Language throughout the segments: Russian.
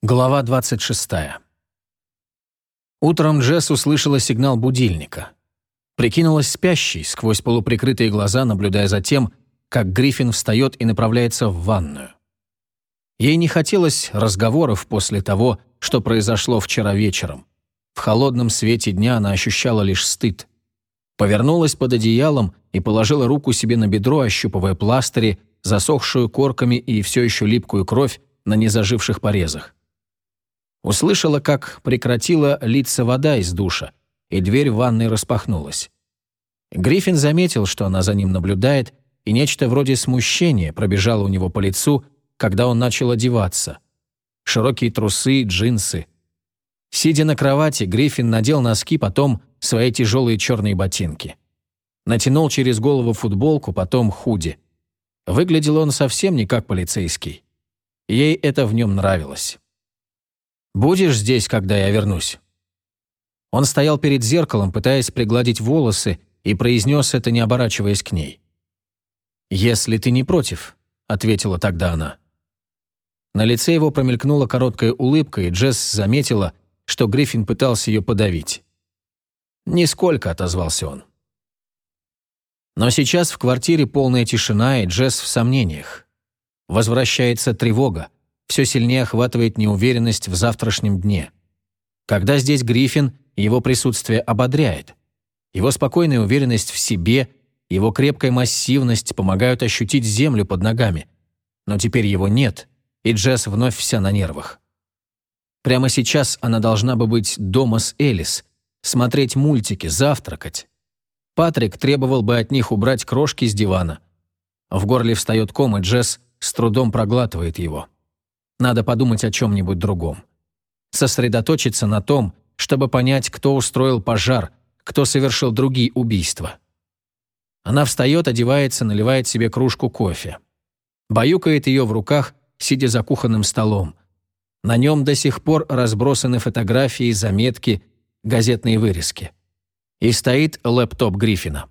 Глава 26. Утром Джесс услышала сигнал будильника. Прикинулась спящей, сквозь полуприкрытые глаза, наблюдая за тем, как Гриффин встает и направляется в ванную. Ей не хотелось разговоров после того, что произошло вчера вечером. В холодном свете дня она ощущала лишь стыд. Повернулась под одеялом и положила руку себе на бедро, ощупывая пластыри, засохшую корками и все еще липкую кровь на незаживших порезах. Услышала, как прекратила литься вода из душа, и дверь в ванной распахнулась. Гриффин заметил, что она за ним наблюдает, и нечто вроде смущения пробежало у него по лицу, когда он начал одеваться. Широкие трусы, джинсы. Сидя на кровати, Гриффин надел носки, потом свои тяжелые черные ботинки. Натянул через голову футболку, потом худи. Выглядел он совсем не как полицейский. Ей это в нем нравилось. Будешь здесь, когда я вернусь?» Он стоял перед зеркалом, пытаясь пригладить волосы, и произнес это, не оборачиваясь к ней. «Если ты не против», — ответила тогда она. На лице его промелькнула короткая улыбка, и Джесс заметила, что Гриффин пытался ее подавить. «Нисколько», — отозвался он. Но сейчас в квартире полная тишина, и Джесс в сомнениях. Возвращается тревога все сильнее охватывает неуверенность в завтрашнем дне. Когда здесь Гриффин, его присутствие ободряет. Его спокойная уверенность в себе, его крепкая массивность помогают ощутить землю под ногами. Но теперь его нет, и Джесс вновь вся на нервах. Прямо сейчас она должна бы быть дома с Элис, смотреть мультики, завтракать. Патрик требовал бы от них убрать крошки с дивана. В горле встает ком, и Джесс с трудом проглатывает его. Надо подумать о чем-нибудь другом. Сосредоточиться на том, чтобы понять, кто устроил пожар, кто совершил другие убийства. Она встает, одевается, наливает себе кружку кофе. Баюкает ее в руках, сидя за кухонным столом. На нем до сих пор разбросаны фотографии, заметки, газетные вырезки. И стоит лэптоп Гриффина.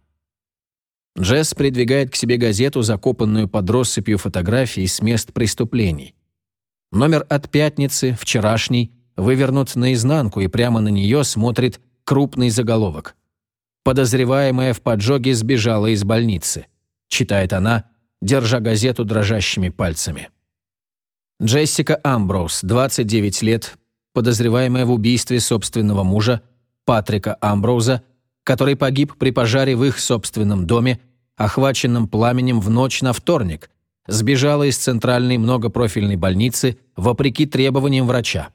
Джесс придвигает к себе газету, закопанную под россыпью фотографий с мест преступлений. Номер от пятницы, вчерашний, вывернут наизнанку, и прямо на нее смотрит крупный заголовок. «Подозреваемая в поджоге сбежала из больницы», читает она, держа газету дрожащими пальцами. Джессика Амброуз, 29 лет, подозреваемая в убийстве собственного мужа, Патрика Амброуза, который погиб при пожаре в их собственном доме, охваченном пламенем в ночь на вторник, сбежала из центральной многопрофильной больницы вопреки требованиям врача.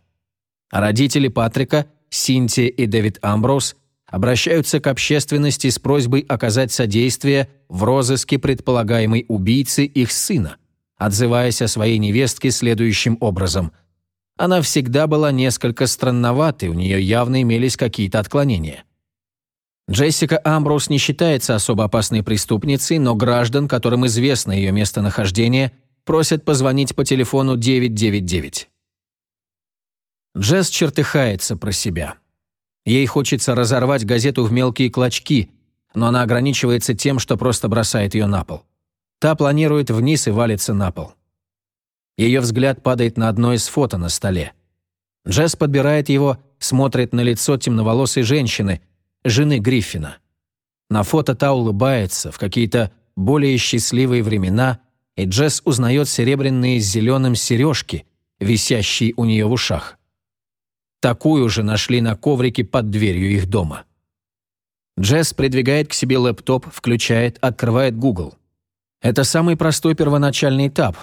родители Патрика, Синтия и Дэвид Амброуз обращаются к общественности с просьбой оказать содействие в розыске предполагаемой убийцы их сына, отзываясь о своей невестке следующим образом. Она всегда была несколько странноватой, у нее явно имелись какие-то отклонения. Джессика Амброуз не считается особо опасной преступницей, но граждан, которым известно ее местонахождение, просят позвонить по телефону 999. Джесс чертыхается про себя. Ей хочется разорвать газету в мелкие клочки, но она ограничивается тем, что просто бросает ее на пол. Та планирует вниз и валится на пол. Ее взгляд падает на одно из фото на столе. Джесс подбирает его, смотрит на лицо темноволосой женщины – жены Гриффина. На фото та улыбается в какие-то более счастливые времена, и Джесс узнает серебряные с зеленым сережки, висящие у нее в ушах. Такую же нашли на коврике под дверью их дома. Джесс придвигает к себе лэптоп, включает, открывает Google. Это самый простой первоначальный этап.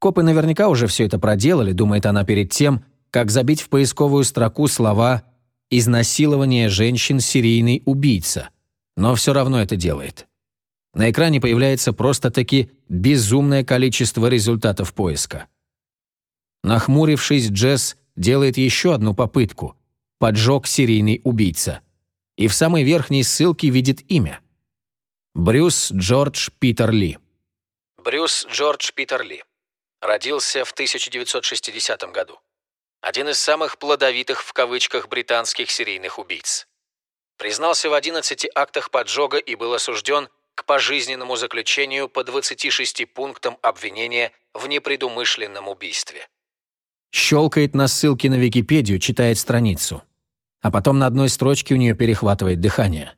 Копы наверняка уже все это проделали, думает она перед тем, как забить в поисковую строку слова изнасилование женщин серийный убийца, но все равно это делает. На экране появляется просто-таки безумное количество результатов поиска. Нахмурившись, Джесс делает еще одну попытку – поджог серийный убийца. И в самой верхней ссылке видит имя. Брюс Джордж Питер Ли. Брюс Джордж Питер Ли. Родился в 1960 году один из самых «плодовитых» в кавычках британских серийных убийц. Признался в 11 актах поджога и был осужден к пожизненному заключению по 26 пунктам обвинения в непредумышленном убийстве. щелкает на ссылке на Википедию, читает страницу. А потом на одной строчке у нее перехватывает дыхание.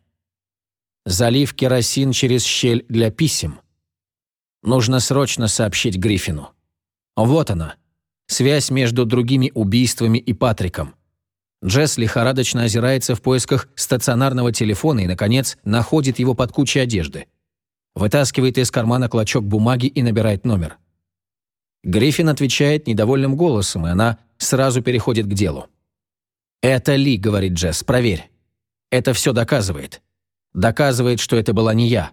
Залив керосин через щель для писем. Нужно срочно сообщить Гриффину. Вот она. Связь между другими убийствами и Патриком. Джесс лихорадочно озирается в поисках стационарного телефона и, наконец, находит его под кучей одежды. Вытаскивает из кармана клочок бумаги и набирает номер. Гриффин отвечает недовольным голосом, и она сразу переходит к делу. «Это Ли», — говорит Джесс, — «проверь. Это все доказывает. Доказывает, что это была не я.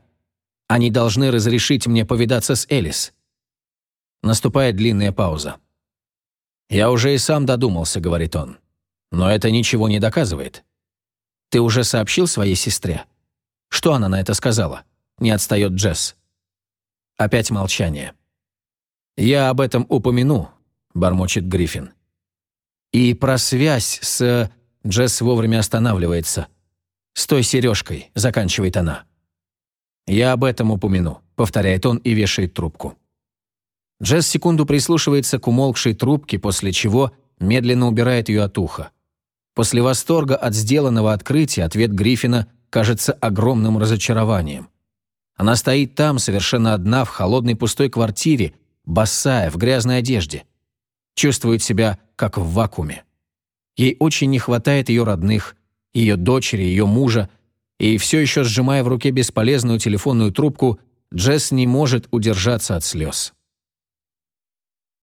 Они должны разрешить мне повидаться с Элис». Наступает длинная пауза. «Я уже и сам додумался», — говорит он. «Но это ничего не доказывает. Ты уже сообщил своей сестре? Что она на это сказала?» Не отстает Джесс. Опять молчание. «Я об этом упомяну», — бормочет Гриффин. «И про связь с...» Джесс вовремя останавливается. «С той сережкой», — заканчивает она. «Я об этом упомяну», — повторяет он и вешает трубку. Джесс секунду прислушивается к умолкшей трубке, после чего медленно убирает ее от уха. После восторга от сделанного открытия ответ Гриффина кажется огромным разочарованием. Она стоит там, совершенно одна, в холодной пустой квартире, босая, в грязной одежде. Чувствует себя, как в вакууме. Ей очень не хватает ее родных, ее дочери, ее мужа, и все еще сжимая в руке бесполезную телефонную трубку, Джесс не может удержаться от слез.